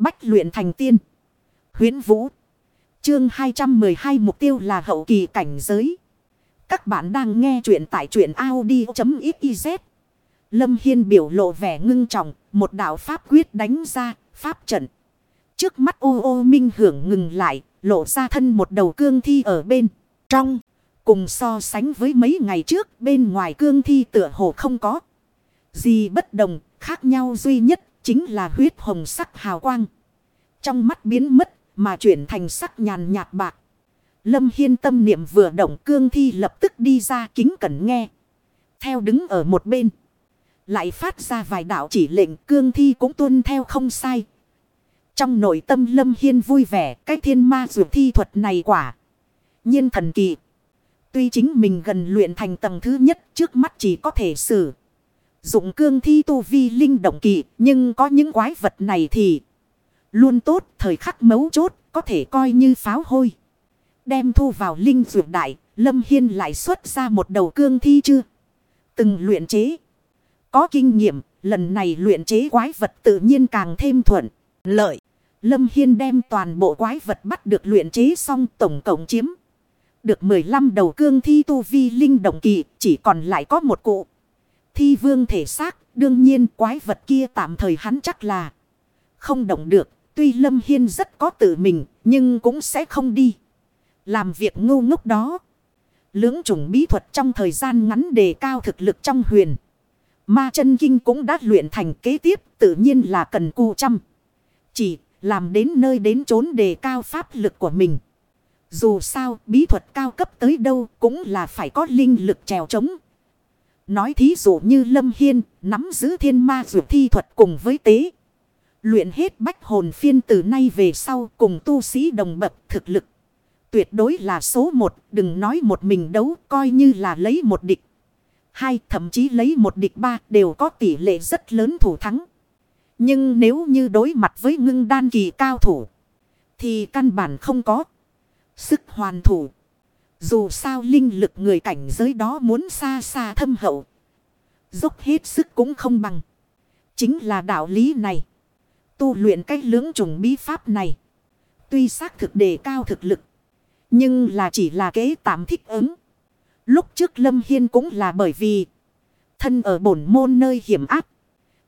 Bách luyện thành tiên. Huyến Vũ. Chương 212 mục tiêu là hậu kỳ cảnh giới. Các bạn đang nghe truyện tại truyện Audi.xyz. Lâm Hiên biểu lộ vẻ ngưng trọng, một đạo pháp quyết đánh ra, pháp trận. Trước mắt ô ô minh hưởng ngừng lại, lộ ra thân một đầu cương thi ở bên. Trong, cùng so sánh với mấy ngày trước, bên ngoài cương thi tựa hồ không có. Gì bất đồng, khác nhau duy nhất, chính là huyết hồng sắc hào quang. Trong mắt biến mất, mà chuyển thành sắc nhàn nhạt bạc. Lâm Hiên tâm niệm vừa động cương thi lập tức đi ra kính cẩn nghe. Theo đứng ở một bên. Lại phát ra vài đạo chỉ lệnh cương thi cũng tuân theo không sai. Trong nội tâm Lâm Hiên vui vẻ cái thiên ma dù thi thuật này quả. nhiên thần kỳ. Tuy chính mình gần luyện thành tầng thứ nhất trước mắt chỉ có thể xử. Dụng cương thi tu vi linh động kỳ nhưng có những quái vật này thì luôn tốt thời khắc mấu chốt có thể coi như pháo hôi. Đem thu vào linh dược đại, Lâm Hiên lại xuất ra một đầu cương thi chưa? Từng luyện chế. Có kinh nghiệm, lần này luyện chế quái vật tự nhiên càng thêm thuận, lợi. Lâm Hiên đem toàn bộ quái vật bắt được luyện chế xong tổng cộng chiếm. Được 15 đầu cương thi tu vi linh động kỳ, chỉ còn lại có một cụ. Thi vương thể xác, đương nhiên quái vật kia tạm thời hắn chắc là không động được. Tuy Lâm Hiên rất có tự mình, nhưng cũng sẽ không đi. Làm việc ngu ngốc đó. Lưỡng chủng bí thuật trong thời gian ngắn đề cao thực lực trong huyền. Ma chân kinh cũng đã luyện thành kế tiếp tự nhiên là cần cu chăm. Chỉ làm đến nơi đến chốn đề cao pháp lực của mình. Dù sao bí thuật cao cấp tới đâu cũng là phải có linh lực trèo trống. Nói thí dụ như Lâm Hiên nắm giữ thiên ma dụ thi thuật cùng với tế. Luyện hết bách hồn phiên từ nay về sau cùng tu sĩ đồng bậc thực lực. Tuyệt đối là số một, đừng nói một mình đấu, coi như là lấy một địch. Hai, thậm chí lấy một địch ba đều có tỷ lệ rất lớn thủ thắng. Nhưng nếu như đối mặt với ngưng đan kỳ cao thủ, thì căn bản không có sức hoàn thủ. Dù sao linh lực người cảnh giới đó muốn xa xa thâm hậu. Dốc hết sức cũng không bằng. Chính là đạo lý này. Tu luyện cách lưỡng trùng bí pháp này. Tuy xác thực đề cao thực lực. Nhưng là chỉ là kế tạm thích ứng. Lúc trước Lâm Hiên cũng là bởi vì. Thân ở bổn môn nơi hiểm áp.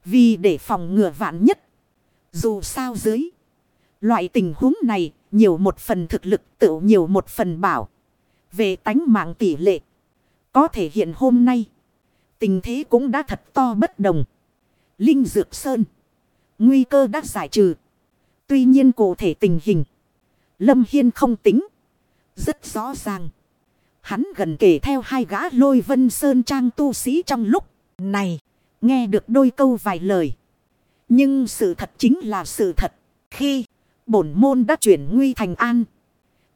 Vì để phòng ngừa vạn nhất. Dù sao dưới. Loại tình huống này. Nhiều một phần thực lực, tự nhiều một phần bảo. Về tánh mạng tỷ lệ. Có thể hiện hôm nay. Tình thế cũng đã thật to bất đồng. Linh Dược Sơn. Nguy cơ đã giải trừ. Tuy nhiên cụ thể tình hình. Lâm Hiên không tính. Rất rõ ràng. Hắn gần kể theo hai gã lôi vân sơn trang tu sĩ trong lúc này. Nghe được đôi câu vài lời. Nhưng sự thật chính là sự thật. Khi bổn môn đã chuyển nguy thành an.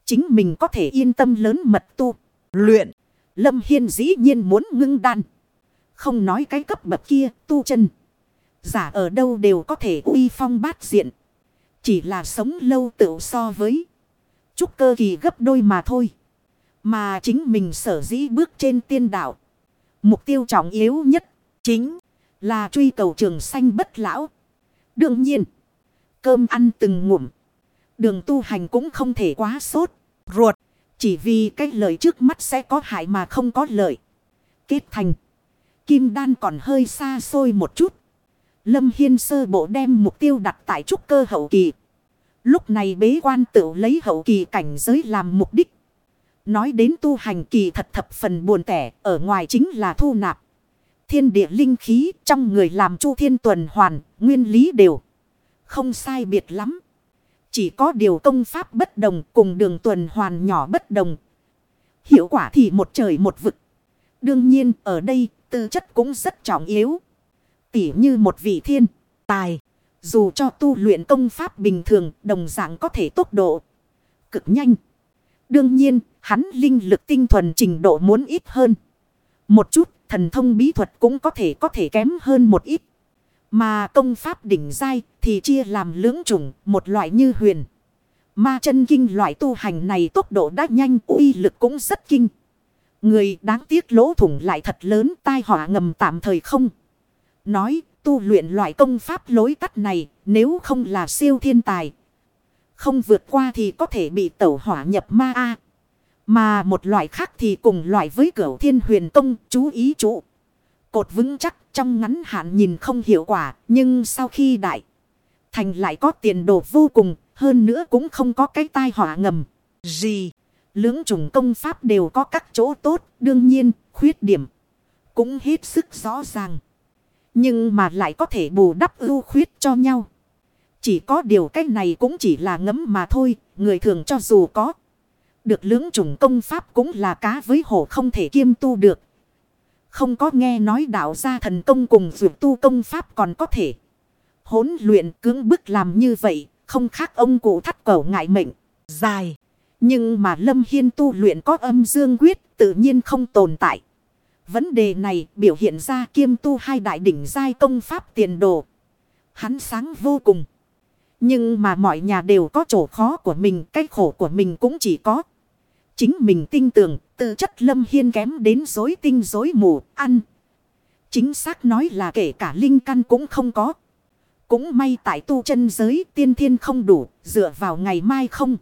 Chính mình có thể yên tâm lớn mật tu. Luyện. Lâm Hiên dĩ nhiên muốn ngưng đan. Không nói cái cấp bậc kia, tu chân. Giả ở đâu đều có thể uy phong bát diện. Chỉ là sống lâu tự so với. Trúc cơ kỳ gấp đôi mà thôi. Mà chính mình sở dĩ bước trên tiên đạo. Mục tiêu trọng yếu nhất. Chính là truy cầu trường sanh bất lão. Đương nhiên. Cơm ăn từng ngụm. Đường tu hành cũng không thể quá sốt. Ruột. Chỉ vì cái lợi trước mắt sẽ có hại mà không có lợi. Kết thành. Kim đan còn hơi xa xôi một chút. Lâm Hiên sơ bộ đem mục tiêu đặt tại trúc cơ hậu kỳ. Lúc này bế quan tự lấy hậu kỳ cảnh giới làm mục đích. Nói đến tu hành kỳ thật thập phần buồn tẻ, ở ngoài chính là thu nạp. Thiên địa linh khí trong người làm chu thiên tuần hoàn, nguyên lý đều. Không sai biệt lắm. Chỉ có điều công pháp bất đồng cùng đường tuần hoàn nhỏ bất đồng. Hiệu quả thì một trời một vực. Đương nhiên ở đây tư chất cũng rất trọng yếu. Tỉ như một vị thiên, tài. Dù cho tu luyện công pháp bình thường đồng dạng có thể tốc độ cực nhanh. Đương nhiên hắn linh lực tinh thuần trình độ muốn ít hơn. Một chút thần thông bí thuật cũng có thể có thể kém hơn một ít. Mà công pháp đỉnh giai thì chia làm lưỡng chủng, một loại như huyền. Ma chân kinh loại tu hành này tốc độ đã nhanh, uy lực cũng rất kinh. Người đáng tiếc lỗ thủng lại thật lớn tai họa ngầm tạm thời không. Nói tu luyện loại công pháp lối tắt này nếu không là siêu thiên tài. Không vượt qua thì có thể bị tẩu hỏa nhập ma A. Mà một loại khác thì cùng loại với cửu thiên huyền công chú ý trụ. Cột vững chắc trong ngắn hạn nhìn không hiệu quả nhưng sau khi đại thành lại có tiền đồ vô cùng, hơn nữa cũng không có cái tai họa ngầm. Gì? Lưỡng chủng công pháp đều có các chỗ tốt, đương nhiên, khuyết điểm cũng hết sức rõ ràng. Nhưng mà lại có thể bù đắp ưu khuyết cho nhau. Chỉ có điều cái này cũng chỉ là ngấm mà thôi. Người thường cho dù có. Được lưỡng chủng công pháp cũng là cá với hổ không thể kiêm tu được. Không có nghe nói đạo gia thần công cùng vượt tu công pháp còn có thể hỗn luyện cưỡng bức làm như vậy. Không khác ông cụ thắt cầu ngại mệnh. Dài. Nhưng mà Lâm Hiên tu luyện có âm dương quyết tự nhiên không tồn tại. Vấn đề này biểu hiện ra kiêm tu hai đại đỉnh giai công pháp tiền đồ. Hắn sáng vô cùng. Nhưng mà mọi nhà đều có chỗ khó của mình, cái khổ của mình cũng chỉ có. Chính mình tin tưởng, tư chất lâm hiên kém đến dối tinh dối mù, ăn. Chính xác nói là kể cả linh căn cũng không có. Cũng may tại tu chân giới tiên thiên không đủ, dựa vào ngày mai không.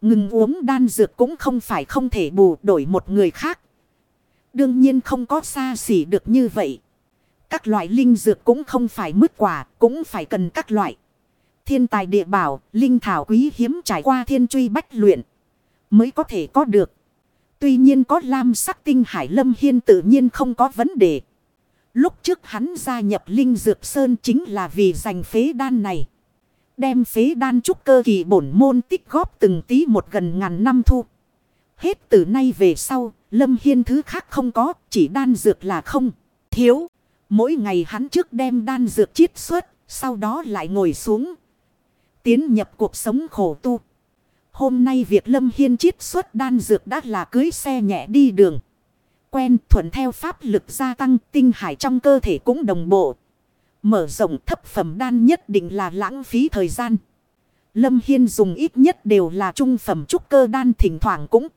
Ngừng uống đan dược cũng không phải không thể bù đổi một người khác. Đương nhiên không có xa xỉ được như vậy. Các loại linh dược cũng không phải mứt quả, cũng phải cần các loại. Thiên tài địa bảo, linh thảo quý hiếm trải qua thiên truy bách luyện. Mới có thể có được. Tuy nhiên có lam sắc tinh hải lâm hiên tự nhiên không có vấn đề. Lúc trước hắn gia nhập linh dược sơn chính là vì giành phế đan này. Đem phế đan trúc cơ kỳ bổn môn tích góp từng tí một gần ngàn năm thu. Hết từ nay về sau, Lâm Hiên thứ khác không có, chỉ đan dược là không. Thiếu, mỗi ngày hắn trước đem đan dược chiết xuất, sau đó lại ngồi xuống. Tiến nhập cuộc sống khổ tu. Hôm nay việc Lâm Hiên chiết xuất đan dược đã là cưới xe nhẹ đi đường. Quen thuận theo pháp lực gia tăng, tinh hải trong cơ thể cũng đồng bộ. Mở rộng thấp phẩm đan nhất định là lãng phí thời gian. Lâm Hiên dùng ít nhất đều là trung phẩm trúc cơ đan thỉnh thoảng cũng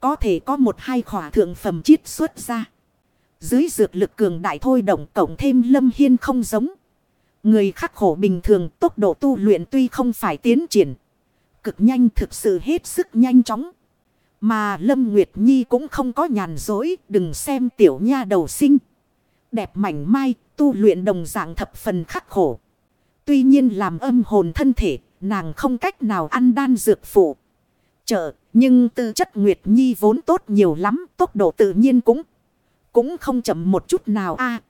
có thể có một hai khỏa thượng phẩm chiết xuất ra. Dưới dược lực cường đại thôi động cộng thêm lâm hiên không giống. Người khắc khổ bình thường, tốc độ tu luyện tuy không phải tiến triển. Cực nhanh thực sự hết sức nhanh chóng. Mà Lâm Nguyệt Nhi cũng không có nhàn dối. Đừng xem tiểu nha đầu sinh. Đẹp mảnh mai, tu luyện đồng dạng thập phần khắc khổ. Tuy nhiên làm âm hồn thân thể, nàng không cách nào ăn đan dược phụ trợ. Nhưng tư chất Nguyệt Nhi vốn tốt nhiều lắm. Tốc độ tự nhiên cũng cũng không chậm một chút nào a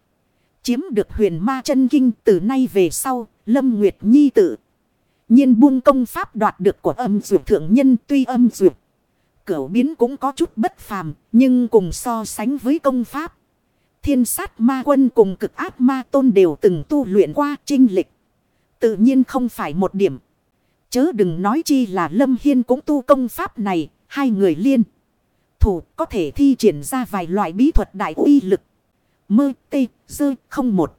Chiếm được huyền ma chân kinh, từ nay về sau. Lâm Nguyệt Nhi tự nhiên buông công pháp đoạt được của âm dược thượng nhân, tuy âm dược. Cửu biến cũng có chút bất phàm. Nhưng cùng so sánh với công pháp. Thiên sát ma quân cùng cực ác ma tôn đều từng tu luyện qua trinh lịch. Tự nhiên không phải một điểm. Chớ đừng nói chi là Lâm Hiên cũng tu công pháp này, hai người liên. Thủ có thể thi triển ra vài loại bí thuật đại uy lực. Mơ tê dơ không một.